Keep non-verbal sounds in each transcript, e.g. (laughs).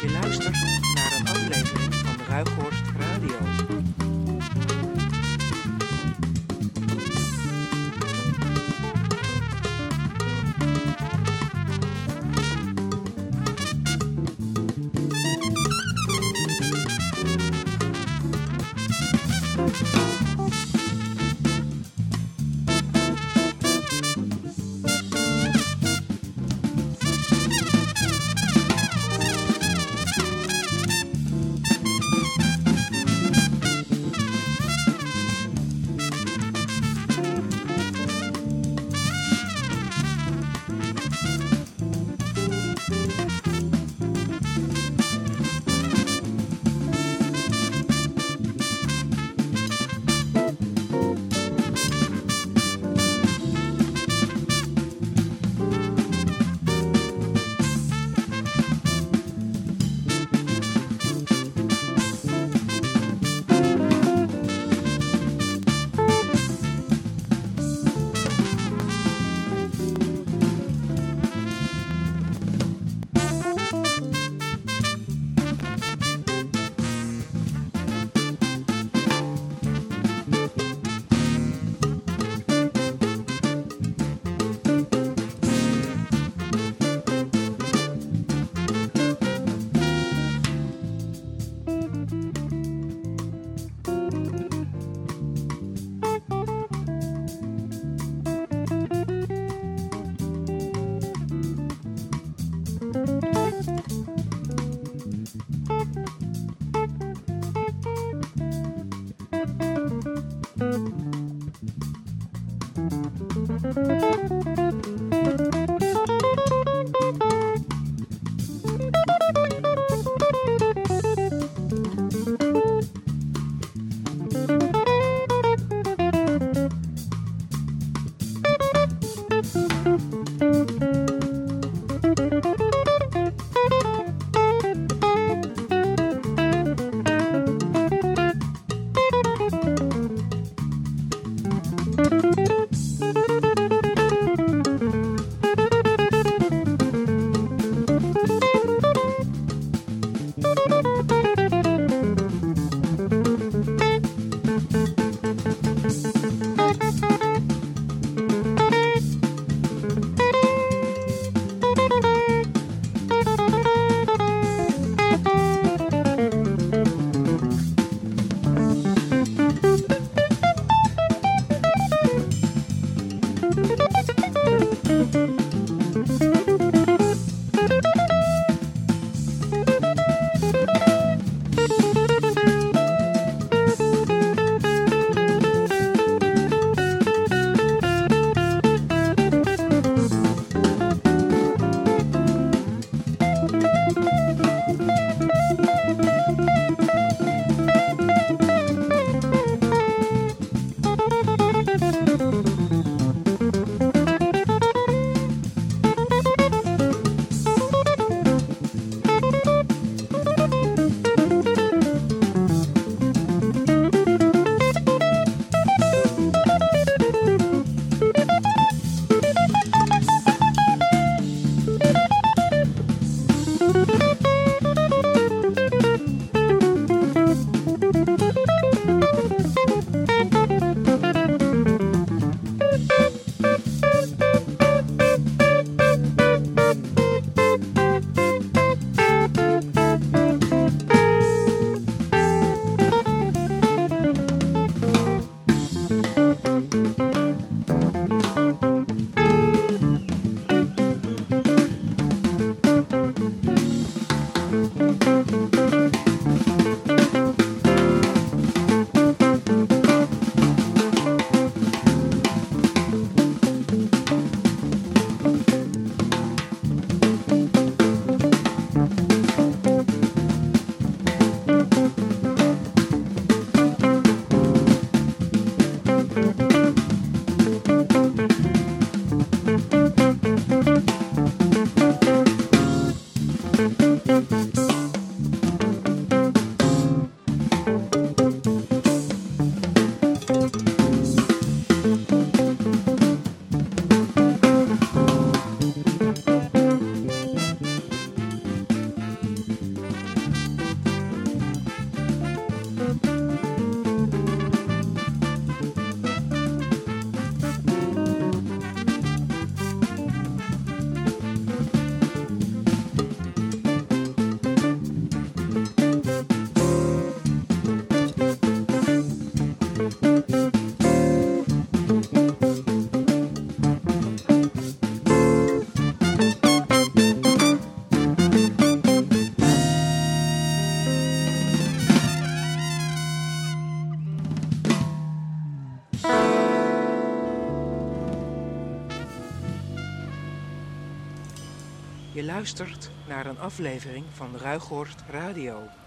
Je luistert naar een aflevering van Ruighorst luistert naar een aflevering van Ruigoord Radio.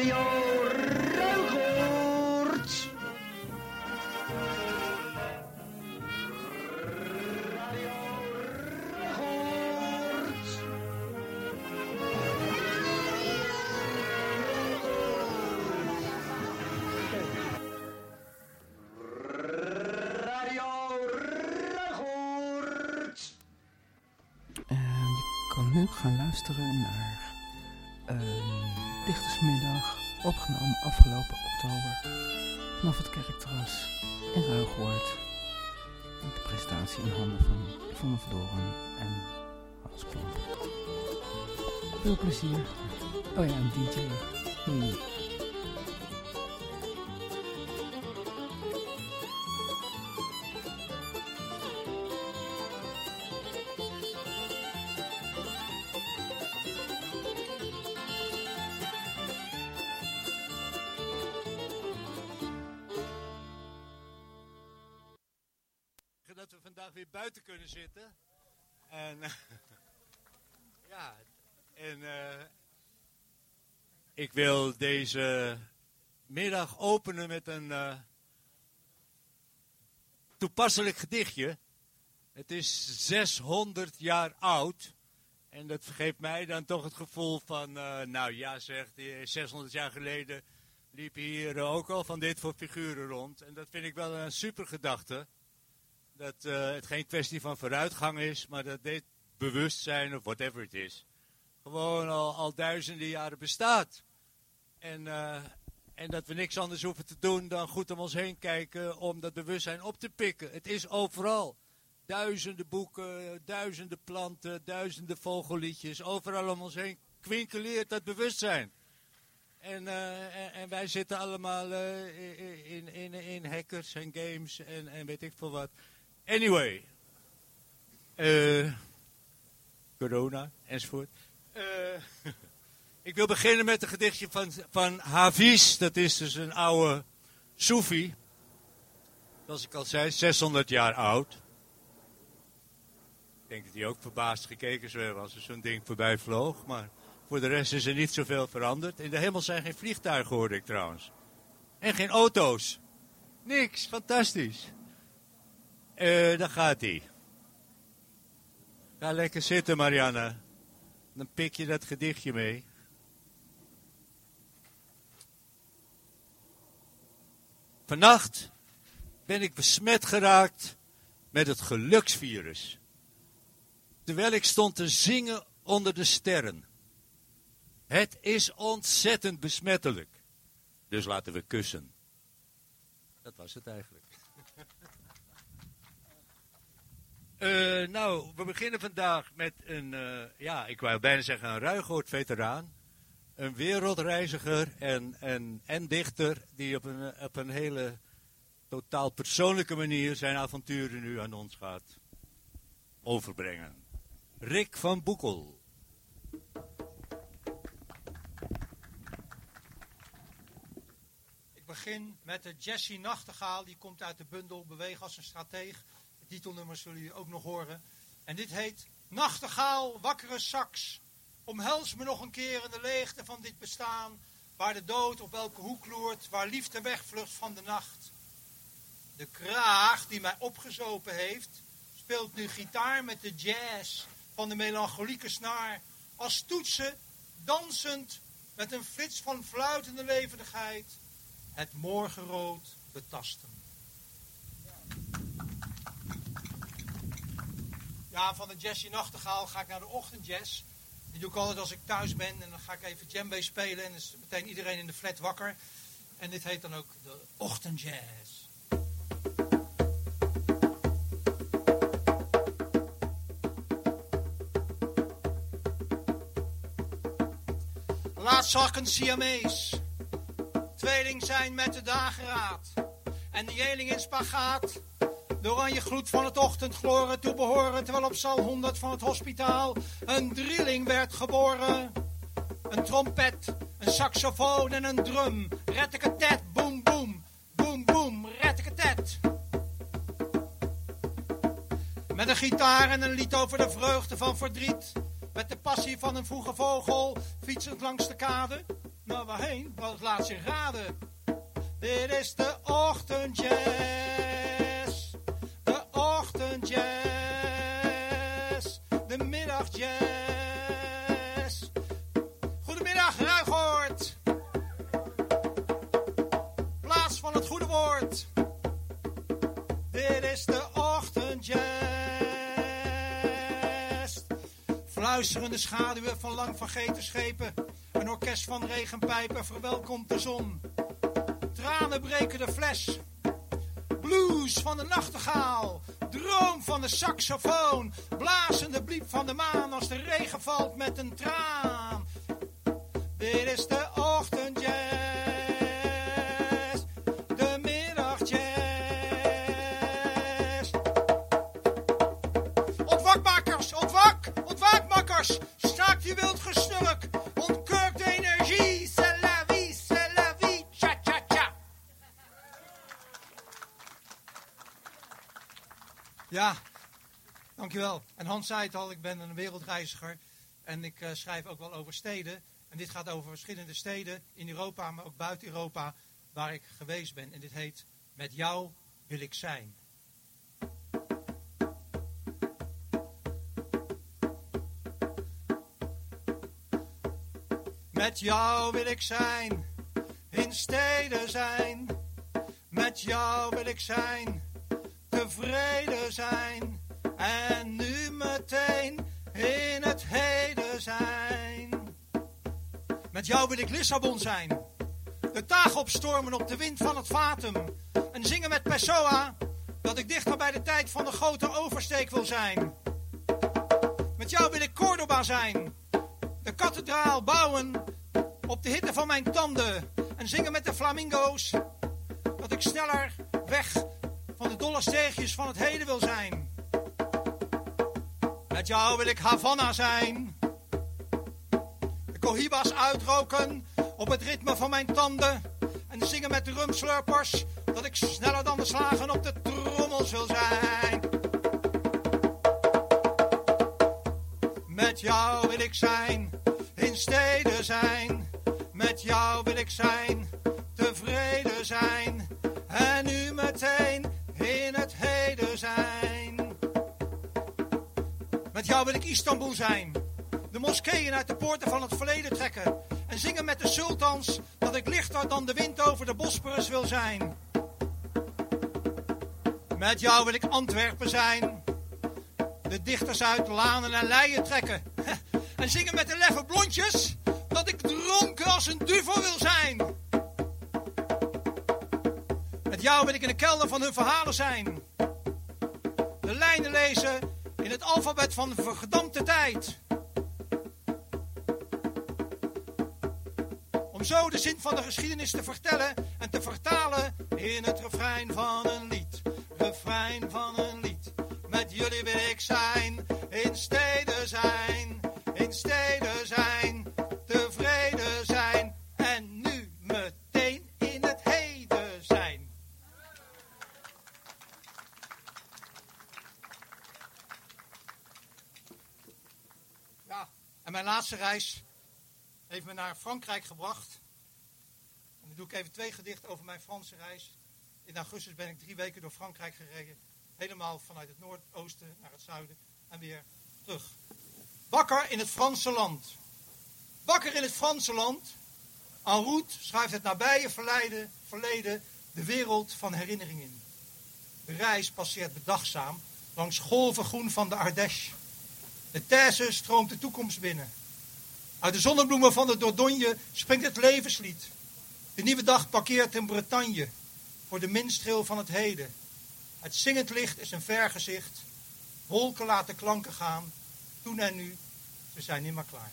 Radio Ruigoord. Radio Ruigoord. Radio Ruigoord. Eh, je kan nu gaan luisteren naar dichtersmiddag, opgenomen afgelopen oktober vanaf het kerkterras in Ruigoord. Met de presentatie in handen van Yvonne Verdoren en Hans Klomp. Veel plezier. Oh ja, een DJ. Ik wil deze middag openen met een eh, toepasselijk gedichtje. Het is 600 jaar oud. En dat geeft mij dan toch het gevoel van, eh, nou ja zeg, die 600 jaar geleden liepen hier ook al van dit voor figuren rond. En dat vind ik wel een super gedachte dat eh, het geen kwestie van vooruitgang is, maar dat dit bewustzijn of whatever het is, gewoon al, al duizenden jaren bestaat. En, eh, en dat we niks anders hoeven te doen dan goed om ons heen kijken om dat bewustzijn op te pikken. Het is overal. Duizenden boeken, duizenden planten, duizenden vogelliedjes, overal om ons heen kwinkeleert dat bewustzijn. En, eh, en, wij zitten allemaal eh, in, in, in hackers en games en, en weet ik veel wat. Anyway. corona enzovoort. (laughs) Ik wil beginnen met een gedichtje van, van Hafiz. Dat is dus een oude Soefi. Zoals ik al zei, 600 jaar oud. Ik denk dat hij ook verbaasd gekeken zou hebben als er zo'n ding voorbij vloog. Maar voor de rest is er niet zoveel veranderd. In de hemel zijn geen vliegtuigen, hoorde ik trouwens. En geen auto's. Niks, fantastisch. Eh, daar gaat hij. Ga lekker zitten, Marianne. Dan pik je dat gedichtje mee. Vannacht ben ik besmet geraakt met het geluksvirus. Terwijl ik stond te zingen onder de sterren. Het is ontzettend besmettelijk. Dus laten we kussen. Dat was het eigenlijk. (laughs) Eh, nou, we beginnen vandaag met een, eh, ja, ik wou bijna zeggen een Ruigoord-veteraan. Een wereldreiziger en, en, en dichter die op een, op een hele totaal persoonlijke manier zijn avonturen nu aan ons gaat overbrengen. Rick van Boekel. Ik begin met de Jessie Nachtegaal. Die komt uit de bundel Beweeg als een strateeg. Het titelnummer zullen jullie ook nog horen. En dit heet Nachtegaal, wakkere sax. Omhels me nog een keer in de leegte van dit bestaan. Waar de dood op welke hoek loert. Waar liefde wegvlucht van de nacht. De kraag die mij opgezopen heeft. Speelt nu gitaar met de jazz van de melancholieke snaar. Als toetsen, dansend, met een flits van fluitende levendigheid het morgenrood betasten. Ja, van de Jessie Nachtegaal ga ik naar de ochtendjazz. Die doe ik altijd als ik thuis ben en dan ga ik even djembe spelen en is meteen iedereen in de flat wakker. En dit heet dan ook de ochtendjazz. Laatst zag ik Siamees. Tweeling zijn met de dageraad. En de jeling in spagaat. De oranje gloed van het ochtendgloren toebehoren. Terwijl op zal 100 van het hospitaal een drilling werd geboren. Een trompet, een saxofoon en een drum. Rettekatet, boem boem. Boem boem, rettekatet. Met een gitaar en een lied over de vreugde van verdriet. Met de passie van een vroege vogel, fietsend langs de kade. Nou, waarheen? Wat laat zich raden. Dit is de ochtendjazz. Fluisterende schaduwen van lang vergeten schepen. Een orkest van regenpijpen verwelkomt de zon. Tranen breken de fles. Blues van de nachtegaal. Droom van de saxofoon. Blazende bliep van de maan als de regen valt met een traan. Dit is de ochtendjazz. Ja, dankjewel. En Hans zei het al, ik ben een wereldreiziger. En ik eh, schrijf ook wel over steden. En dit gaat over verschillende steden in Europa, maar ook buiten Europa, waar ik geweest ben. En dit heet Met jou wil ik zijn. Met jou wil ik zijn, in steden zijn. Met jou wil ik zijn, tevreden zijn. En nu meteen in het heden zijn. Met jou wil ik Lissabon zijn. De taag opstormen op de wind van het Vatum. En zingen met Pessoa dat ik dichter bij de tijd van de grote oversteek wil zijn. Met jou wil ik Cordoba zijn. De kathedraal bouwen op de hitte van mijn tanden. En zingen met de flamingo's dat ik sneller weg van de dolle steegjes van het heden wil zijn. Met jou wil ik Havana zijn. De cohibas uitroken op het ritme van mijn tanden. En zingen met de rumslurpers dat ik sneller dan de slagen op de trommels wil zijn. Met jou wil ik zijn, in steden zijn. Met jou wil ik zijn, tevreden zijn. En nu meteen Jou wil ik Istanbul zijn. De moskeeën uit de poorten van het verleden trekken. En zingen met de sultans dat ik lichter dan de wind over de Bosporus wil zijn. Met jou wil ik Antwerpen zijn. De dichters uit Lanen en Leien trekken. (laughs) En zingen met de leffe blondjes dat ik dronken als een duvel wil zijn. Met jou wil ik in de kelder van hun verhalen zijn. De lijnen lezen in het alfabet van vergedampte tijd. Om zo de zin van de geschiedenis te vertellen en te vertalen in het refrein van een lied. Refrein van een lied. Met jullie wil ik zijn, laatste reis heeft me naar Frankrijk gebracht. En dan doe ik even twee gedichten over mijn Franse reis. In augustus ben ik drie weken door Frankrijk gereden. Helemaal vanuit het noordoosten naar het zuiden en weer terug. Bakker in het Franse land. Bakker in het Franse land. En route schuift het nabije verleden, verleden de wereld van herinneringen in. De reis passeert bedachtzaam langs golven groen van de Ardèche. De Thèse stroomt de toekomst binnen. Uit de zonnebloemen van de Dordogne springt het levenslied. De nieuwe dag parkeert in Bretagne voor de minstreel van het heden. Het zingend licht is een vergezicht. Wolken laten klanken gaan. Toen en nu, ze zijn niet meer klaar.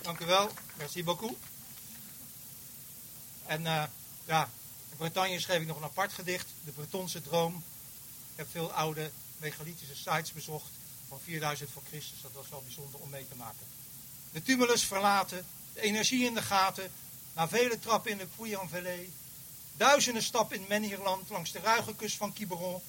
Dank u wel. Merci beaucoup. En uh, ja, in Bretagne schreef ik nog een apart gedicht. De Bretonse droom. Ik heb veel oude megalithische sites bezocht van 4000 voor Christus. Dat was wel bijzonder om mee te maken. De tumulus verlaten, de energie in de gaten, na vele trappen in de Puy-en-Velay, duizenden stappen in Menhirland langs de ruige kust van Quiberon,